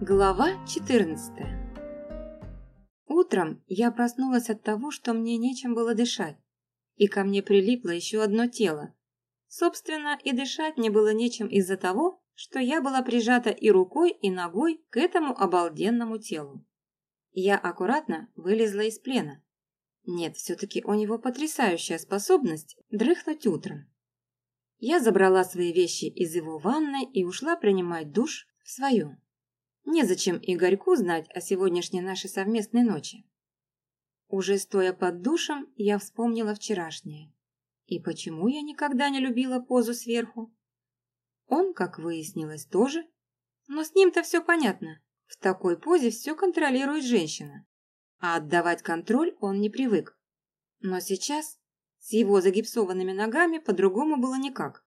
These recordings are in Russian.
Глава 14 Утром я проснулась от того, что мне нечем было дышать, и ко мне прилипло еще одно тело. Собственно, и дышать мне было нечем из-за того, что я была прижата и рукой, и ногой к этому обалденному телу. Я аккуратно вылезла из плена. Нет, все-таки у него потрясающая способность дрыхнуть утром. Я забрала свои вещи из его ванной и ушла принимать душ в свою. Незачем Игорьку знать о сегодняшней нашей совместной ночи. Уже стоя под душем, я вспомнила вчерашнее. И почему я никогда не любила позу сверху? Он, как выяснилось, тоже. Но с ним-то все понятно. В такой позе все контролирует женщина. А отдавать контроль он не привык. Но сейчас с его загипсованными ногами по-другому было никак.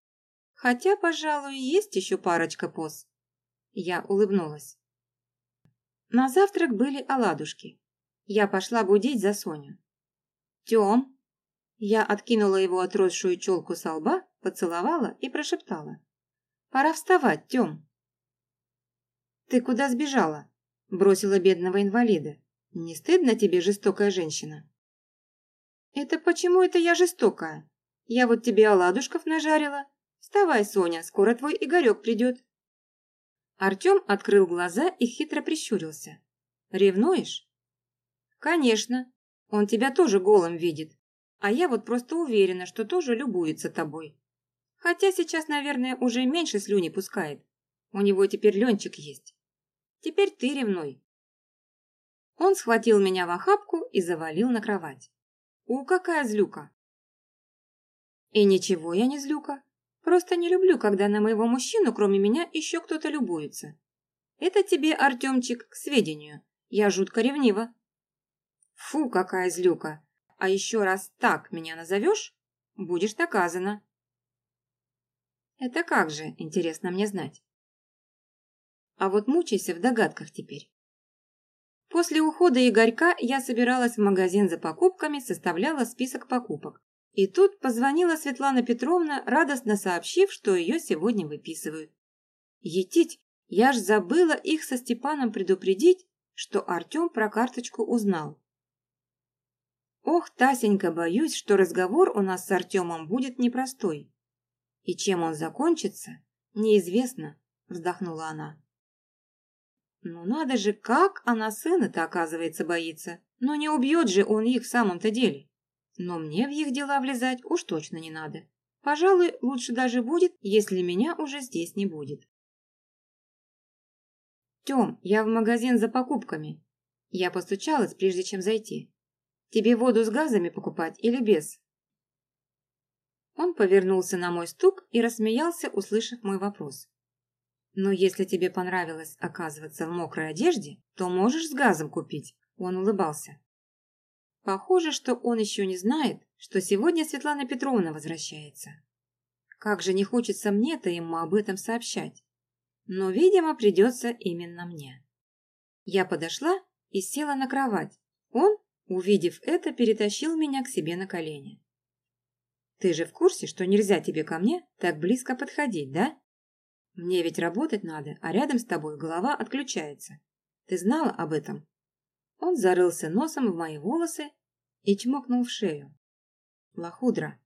Хотя, пожалуй, есть еще парочка поз. Я улыбнулась. На завтрак были оладушки. Я пошла будить за Соню. «Тем!» Я откинула его отросшую челку со лба, поцеловала и прошептала. «Пора вставать, Тем!» «Ты куда сбежала?» Бросила бедного инвалида. «Не стыдно тебе, жестокая женщина?» «Это почему это я жестокая? Я вот тебе оладушков нажарила. Вставай, Соня, скоро твой Игорек придет». Артем открыл глаза и хитро прищурился. «Ревнуешь?» «Конечно. Он тебя тоже голым видит. А я вот просто уверена, что тоже любуется тобой. Хотя сейчас, наверное, уже меньше слюни пускает. У него теперь Ленчик есть. Теперь ты ревнуй». Он схватил меня в охапку и завалил на кровать. «У, какая злюка!» «И ничего я не злюка. Просто не люблю, когда на моего мужчину, кроме меня, еще кто-то любуется. Это тебе, Артемчик, к сведению. Я жутко ревнива. Фу, какая злюка. А еще раз так меня назовешь, будешь наказана. Это как же, интересно мне знать. А вот мучайся в догадках теперь. После ухода Игорька я собиралась в магазин за покупками, составляла список покупок. И тут позвонила Светлана Петровна, радостно сообщив, что ее сегодня выписывают. Етить, я ж забыла их со Степаном предупредить, что Артем про карточку узнал. Ох, Тасенька, боюсь, что разговор у нас с Артемом будет непростой. И чем он закончится, неизвестно, вздохнула она. Ну надо же, как она сына-то, оказывается, боится. Но не убьет же он их в самом-то деле. Но мне в их дела влезать уж точно не надо. Пожалуй, лучше даже будет, если меня уже здесь не будет. Тём, я в магазин за покупками. Я постучалась, прежде чем зайти. Тебе воду с газами покупать или без? Он повернулся на мой стук и рассмеялся, услышав мой вопрос. Но если тебе понравилось оказываться в мокрой одежде, то можешь с газом купить. Он улыбался. Похоже, что он еще не знает, что сегодня Светлана Петровна возвращается. Как же не хочется мне-то ему об этом сообщать. Но, видимо, придется именно мне. Я подошла и села на кровать. Он, увидев это, перетащил меня к себе на колени. «Ты же в курсе, что нельзя тебе ко мне так близко подходить, да? Мне ведь работать надо, а рядом с тобой голова отключается. Ты знала об этом?» Он зарылся носом в мои волосы и чмокнул в шею. Лохудра.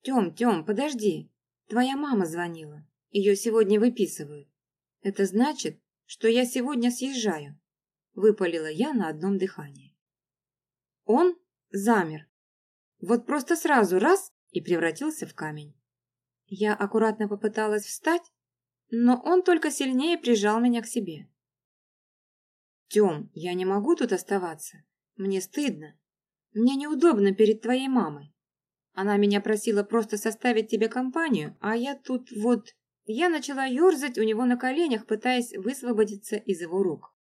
«Тем, Тем, подожди. Твоя мама звонила. Ее сегодня выписывают. Это значит, что я сегодня съезжаю», — выпалила я на одном дыхании. Он замер. Вот просто сразу раз и превратился в камень. Я аккуратно попыталась встать, но он только сильнее прижал меня к себе. Тем, я не могу тут оставаться. Мне стыдно. Мне неудобно перед твоей мамой. Она меня просила просто составить тебе компанию, а я тут вот... Я начала ерзать у него на коленях, пытаясь высвободиться из его рук.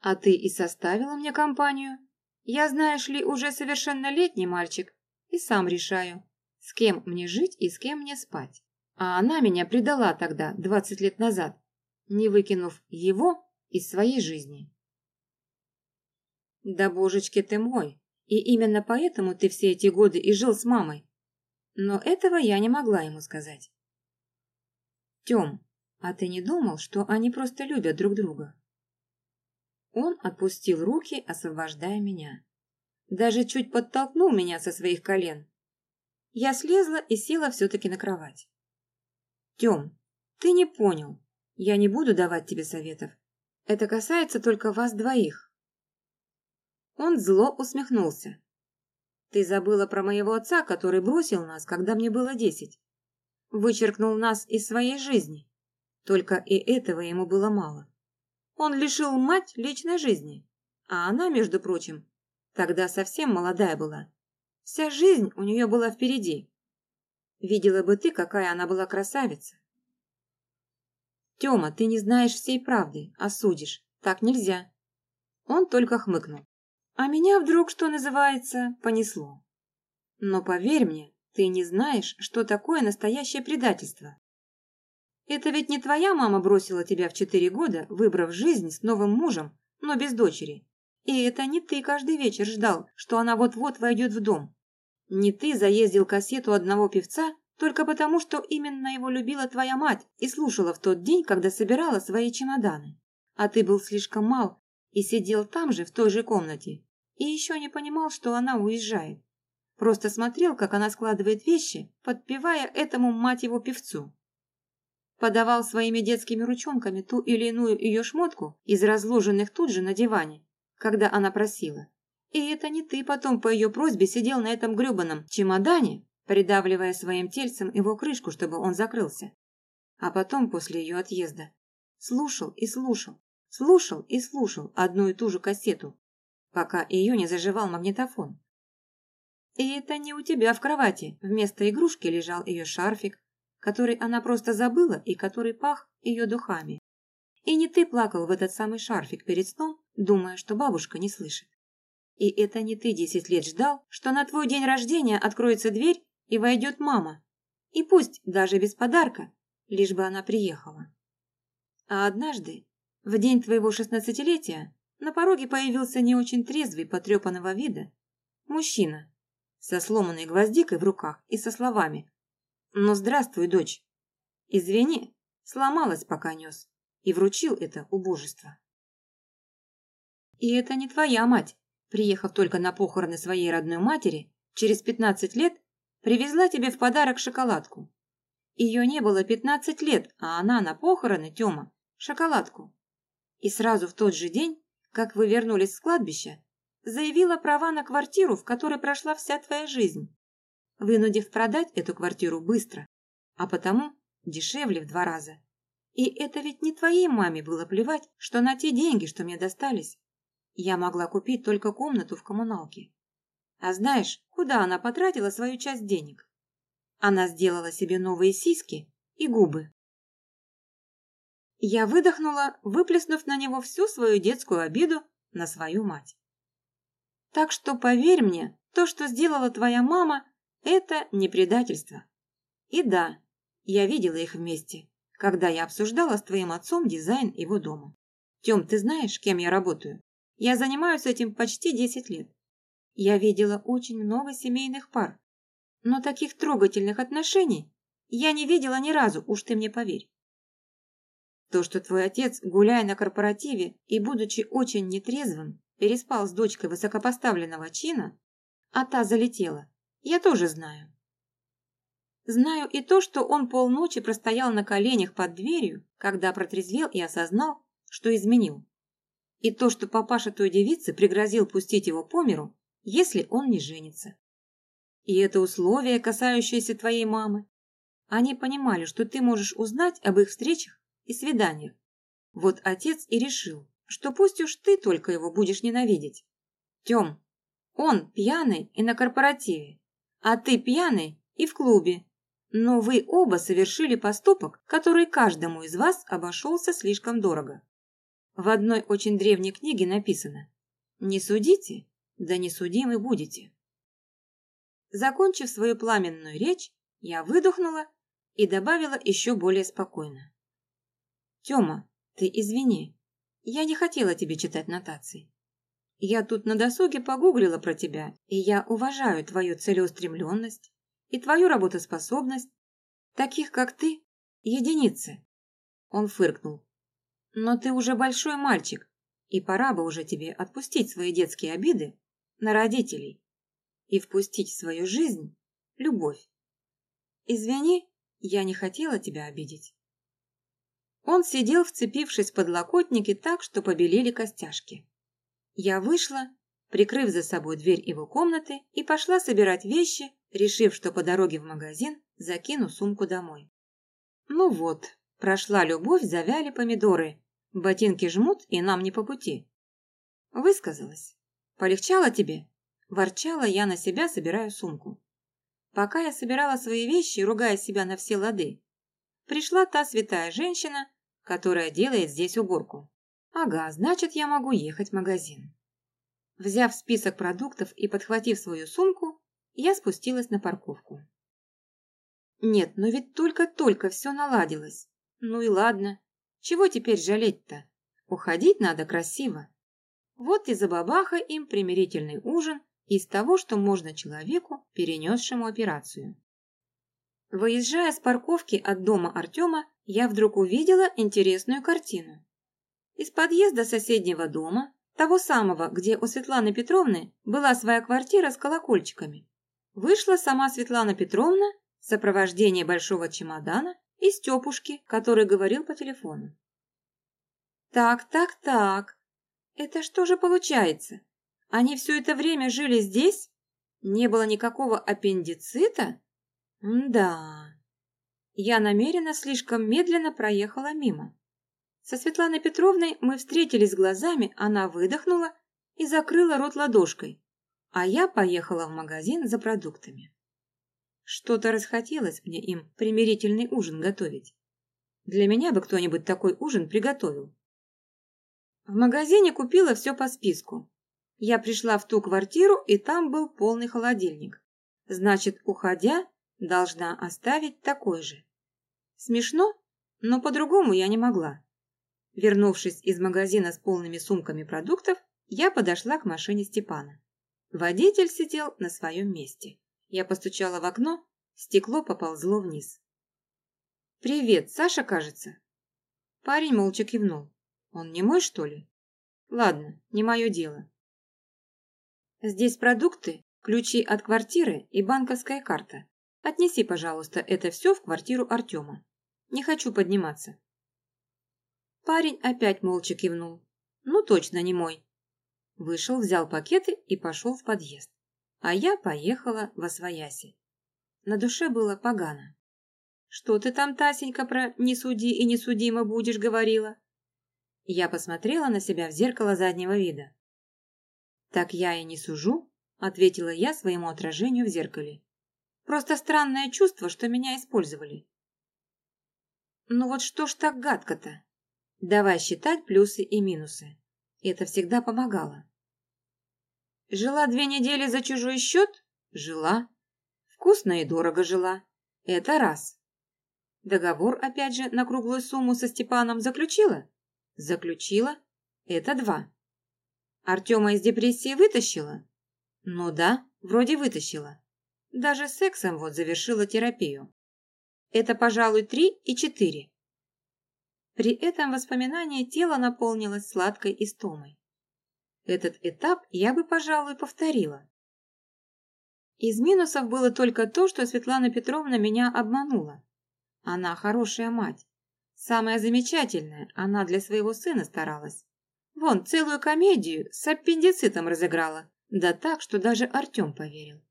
А ты и составила мне компанию? Я, знаешь ли, уже совершеннолетний мальчик и сам решаю, с кем мне жить и с кем мне спать. А она меня предала тогда, двадцать лет назад, не выкинув его из своей жизни. Да божечки ты мой, и именно поэтому ты все эти годы и жил с мамой. Но этого я не могла ему сказать. Тем, А ты не думал, что они просто любят друг друга? Он отпустил руки, освобождая меня. Даже чуть подтолкнул меня со своих колен. Я слезла и села все-таки на кровать. Тем, ты не понял. Я не буду давать тебе советов. Это касается только вас двоих. Он зло усмехнулся. Ты забыла про моего отца, который бросил нас, когда мне было десять. Вычеркнул нас из своей жизни. Только и этого ему было мало. Он лишил мать личной жизни. А она, между прочим, тогда совсем молодая была. Вся жизнь у нее была впереди. Видела бы ты, какая она была красавица. Тёма, ты не знаешь всей правды, а судишь. Так нельзя. Он только хмыкнул. А меня вдруг, что называется, понесло. Но поверь мне, ты не знаешь, что такое настоящее предательство. Это ведь не твоя мама бросила тебя в четыре года, выбрав жизнь с новым мужем, но без дочери. И это не ты каждый вечер ждал, что она вот-вот войдет в дом. Не ты заездил кассету одного певца только потому, что именно его любила твоя мать и слушала в тот день, когда собирала свои чемоданы. А ты был слишком мал и сидел там же, в той же комнате, и еще не понимал, что она уезжает. Просто смотрел, как она складывает вещи, подпевая этому мать его певцу. Подавал своими детскими ручонками ту или иную ее шмотку из разложенных тут же на диване, когда она просила. И это не ты потом по ее просьбе сидел на этом гребаном чемодане, придавливая своим тельцем его крышку, чтобы он закрылся. А потом, после ее отъезда, слушал и слушал, слушал и слушал одну и ту же кассету, пока ее не заживал магнитофон. И это не у тебя в кровати вместо игрушки лежал ее шарфик, который она просто забыла и который пах ее духами. И не ты плакал в этот самый шарфик перед сном, думая, что бабушка не слышит. И это не ты десять лет ждал, что на твой день рождения откроется дверь и войдет мама. И пусть даже без подарка, лишь бы она приехала. А однажды, в день твоего шестнадцатилетия, на пороге появился не очень трезвый, потрепанного вида мужчина со сломанной гвоздикой в руках и со словами «Ну, здравствуй, дочь! Извини, сломалась, пока нес» и вручил это убожество. И это не твоя мать, приехав только на похороны своей родной матери, через пятнадцать лет привезла тебе в подарок шоколадку. Ее не было пятнадцать лет, а она на похороны, Тёма, шоколадку. И сразу в тот же день как вы вернулись с кладбища, заявила права на квартиру, в которой прошла вся твоя жизнь, вынудив продать эту квартиру быстро, а потому дешевле в два раза. И это ведь не твоей маме было плевать, что на те деньги, что мне достались, я могла купить только комнату в коммуналке. А знаешь, куда она потратила свою часть денег? Она сделала себе новые сиськи и губы. Я выдохнула, выплеснув на него всю свою детскую обиду на свою мать. Так что поверь мне, то, что сделала твоя мама, это не предательство. И да, я видела их вместе, когда я обсуждала с твоим отцом дизайн его дома. Тем, ты знаешь, кем я работаю? Я занимаюсь этим почти 10 лет. Я видела очень много семейных пар, но таких трогательных отношений я не видела ни разу, уж ты мне поверь. То, что твой отец, гуляя на корпоративе и будучи очень нетрезвым, переспал с дочкой высокопоставленного чина, а та залетела, я тоже знаю. Знаю и то, что он полночи простоял на коленях под дверью, когда протрезвел и осознал, что изменил. И то, что папаша той девицы пригрозил пустить его по миру, если он не женится. И это условие, касающееся твоей мамы. Они понимали, что ты можешь узнать об их встречах и свиданиях. Вот отец и решил, что пусть уж ты только его будешь ненавидеть. Тем, он пьяный и на корпоративе, а ты пьяный и в клубе. Но вы оба совершили поступок, который каждому из вас обошелся слишком дорого. В одной очень древней книге написано «Не судите, да не судимы будете». Закончив свою пламенную речь, я выдохнула и добавила еще более спокойно. Тёма, ты извини. Я не хотела тебе читать нотации. Я тут на досуге погуглила про тебя, и я уважаю твою целеустремленность и твою работоспособность. Таких, как ты, единицы. Он фыркнул. «Но ты уже большой мальчик, и пора бы уже тебе отпустить свои детские обиды на родителей и впустить в свою жизнь любовь. Извини, я не хотела тебя обидеть». Он сидел, вцепившись в подлокотники так, что побелели костяшки. Я вышла, прикрыв за собой дверь его комнаты, и пошла собирать вещи, решив, что по дороге в магазин закину сумку домой. Ну вот, прошла любовь, завяли помидоры. Ботинки жмут, и нам не по пути. Высказалась. Полегчало тебе? Ворчала я на себя, собирая сумку. Пока я собирала свои вещи, ругая себя на все лады, пришла та святая женщина, которая делает здесь уборку. Ага, значит, я могу ехать в магазин. Взяв список продуктов и подхватив свою сумку, я спустилась на парковку. Нет, но ведь только-только все наладилось. Ну и ладно. Чего теперь жалеть-то? Уходить надо красиво. Вот и забабаха им примирительный ужин из того, что можно человеку, перенесшему операцию. Выезжая с парковки от дома Артема, я вдруг увидела интересную картину. Из подъезда соседнего дома, того самого, где у Светланы Петровны была своя квартира с колокольчиками, вышла сама Светлана Петровна в сопровождении большого чемодана и Степушки, который говорил по телефону. «Так, так, так. Это что же получается? Они все это время жили здесь? Не было никакого аппендицита? да. Я намеренно слишком медленно проехала мимо. Со Светланой Петровной мы встретились глазами, она выдохнула и закрыла рот ладошкой, а я поехала в магазин за продуктами. Что-то расхотелось мне им примирительный ужин готовить. Для меня бы кто-нибудь такой ужин приготовил. В магазине купила все по списку. Я пришла в ту квартиру, и там был полный холодильник. Значит, уходя, должна оставить такой же. Смешно, но по-другому я не могла. Вернувшись из магазина с полными сумками продуктов, я подошла к машине Степана. Водитель сидел на своем месте. Я постучала в окно, стекло поползло вниз. «Привет, Саша, кажется?» Парень молча кивнул. «Он не мой, что ли?» «Ладно, не мое дело». «Здесь продукты, ключи от квартиры и банковская карта. Отнеси, пожалуйста, это все в квартиру Артема. Не хочу подниматься». Парень опять молча кивнул. «Ну, точно не мой». Вышел, взял пакеты и пошел в подъезд а я поехала во свояси. На душе было погано. «Что ты там, Тасенька, про «не суди и не судимо будешь» говорила?» Я посмотрела на себя в зеркало заднего вида. «Так я и не сужу», — ответила я своему отражению в зеркале. «Просто странное чувство, что меня использовали». «Ну вот что ж так гадко-то? Давай считать плюсы и минусы. Это всегда помогало». Жила две недели за чужой счет? Жила. Вкусно и дорого жила. Это раз. Договор, опять же, на круглую сумму со Степаном заключила? Заключила. Это два. Артема из депрессии вытащила? Ну да, вроде вытащила. Даже сексом вот завершила терапию. Это, пожалуй, три и четыре. При этом воспоминание тела наполнилось сладкой истомой. Этот этап я бы, пожалуй, повторила. Из минусов было только то, что Светлана Петровна меня обманула. Она хорошая мать. Самая замечательная, она для своего сына старалась. Вон, целую комедию с аппендицитом разыграла. Да так, что даже Артем поверил.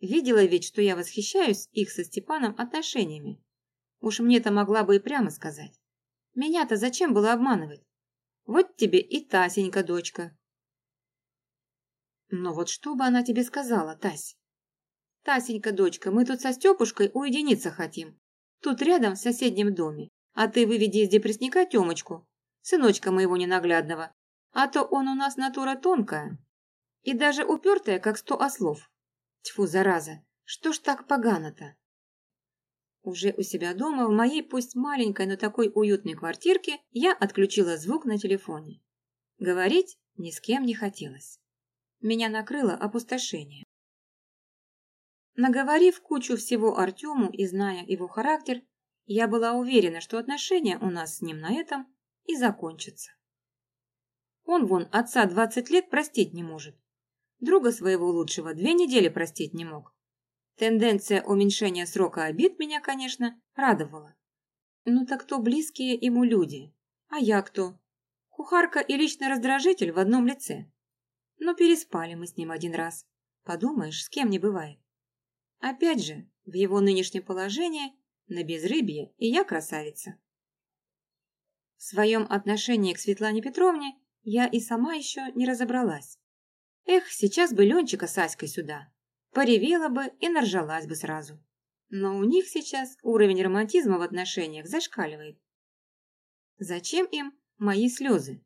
Видела ведь, что я восхищаюсь их со Степаном отношениями. Уж мне-то могла бы и прямо сказать. Меня-то зачем было обманывать? Вот тебе и Тасенька, дочка. Но вот что бы она тебе сказала, Тась? Тасенька, дочка, мы тут со Степушкой уединиться хотим. Тут рядом в соседнем доме. А ты выведи из депрессника Темочку, сыночка моего ненаглядного. А то он у нас натура тонкая. И даже упертая, как сто ослов. Тьфу, зараза, что ж так погано-то? Уже у себя дома, в моей пусть маленькой, но такой уютной квартирке, я отключила звук на телефоне. Говорить ни с кем не хотелось меня накрыло опустошение. Наговорив кучу всего Артему и зная его характер, я была уверена, что отношения у нас с ним на этом и закончатся. Он вон отца 20 лет простить не может. Друга своего лучшего две недели простить не мог. Тенденция уменьшения срока обид меня, конечно, радовала. Ну так кто близкие ему люди? А я кто? Кухарка и личный раздражитель в одном лице. Но переспали мы с ним один раз. Подумаешь, с кем не бывает. Опять же, в его нынешнем положении на безрыбье и я красавица. В своем отношении к Светлане Петровне я и сама еще не разобралась. Эх, сейчас бы Ленчика с Аськой сюда. Поревела бы и наржалась бы сразу. Но у них сейчас уровень романтизма в отношениях зашкаливает. Зачем им мои слезы?